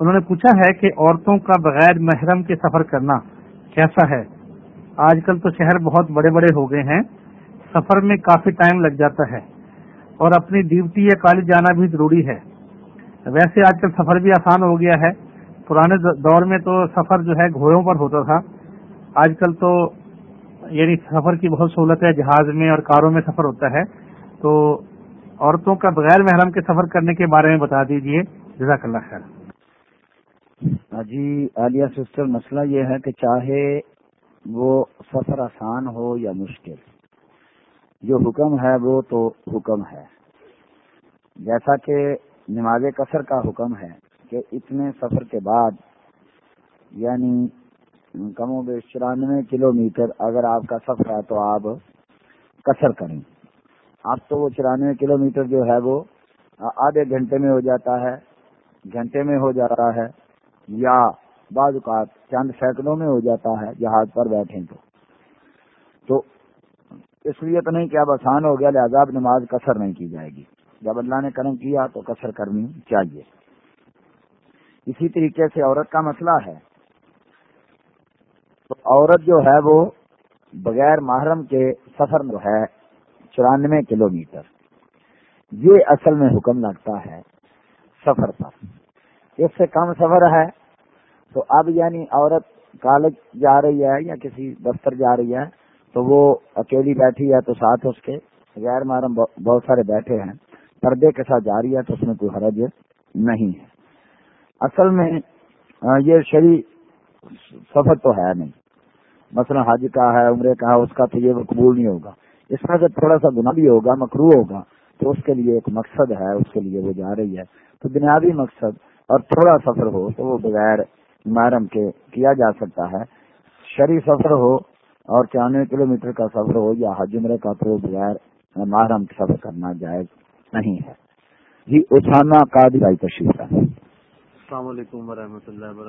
انہوں نے پوچھا ہے کہ عورتوں کا بغیر محرم کے سفر کرنا کیسا ہے؟ آج کل تو شہر بہت بڑے بڑے ہو گئے ہیں، سفر میں کافی ٹائم لگ جاتا ہے اور اپنی ڈیوٹی یا کالج جانا بھی ضروری ہے۔ ویسے آج کل سفر بھی آسان ہو گیا ہے۔ پرانے دور میں تو سفر جو ہے گھوڑوں پر ہوتا تھا۔ آج کل تو یعنی سفر کی بہت سہولت ہے، جہاز میں اور کاروں میں سفر ہوتا ہے۔ تو عورتوں کا بغیر محرم کے سفر کرنے کے بارے میں بتا دیجیے جزاک اللہ خیر۔ جی عالیہ سسٹر، مسئلہ یہ ہے کہ چاہے وہ سفر آسان ہو یا مشکل، جو حکم ہے وہ تو حکم ہے۔ جیسا کہ نماز قصر کا حکم ہے کہ اتنے سفر کے بعد یعنی کم و بیش چورانوے کلو میٹر اگر آپ کا سفر ہے تو آپ قصر کریں۔ اب تو وہ چورانوے کلو میٹر جو ہے وہ آدھے گھنٹے میں ہو جاتا ہے، گھنٹے میں ہو جاتا ہے۔ یا بعض اوقات چند سینکڑوں میں ہو جاتا ہے جہاز پر بیٹھیں تو۔ تو اس لیے تو نہیں کہ اب آسان ہو گیا، لہذا اب نماز کثر نہیں کی جائے گی۔ جب اللہ نے کرم کیا تو کثر کرنی چاہیے۔ اسی طریقے سے عورت کا مسئلہ ہے۔ تو عورت جو ہے وہ بغیر محرم کے سفر میں ہے چورانوے کلو میٹر۔ یہ اصل میں حکم لگتا ہے سفر پر۔ اس سے کم سفر ہے، تو اب یعنی عورت کالج جا رہی ہے یا کسی دفتر جا رہی ہے، تو وہ اکیلی بیٹھی ہے تو ساتھ اس کے غیر محرم بہت سارے بیٹھے ہیں، پردے کے ساتھ جا رہی ہے تو اس میں کوئی حرج نہیں ہے۔ اصل میں یہ شری سفر تو ہے نہیں۔ مثلا حج کا ہے، عمرے کا ہے، اس کا تو یہ قبول نہیں ہوگا۔ اس میں سے تھوڑا سا گنا بھی ہوگا مکرو ہوگا، تو اس کے لیے ایک مقصد ہے، اس کے لیے وہ جا رہی ہے۔ تو بنیادی مقصد اور تھوڑا سفر ہو تو وہ بغیر محرم کے کیا جا سکتا ہے۔ شری سفر ہو اور چانوے کلو میٹر کا سفر ہو یا حجمرے کا تو بغیر محرم سفر کرنا جائز نہیں ہے۔ جی اسامہ قادی بھائی تشریف السلام علیکم و اللہ وبرکاتہ۔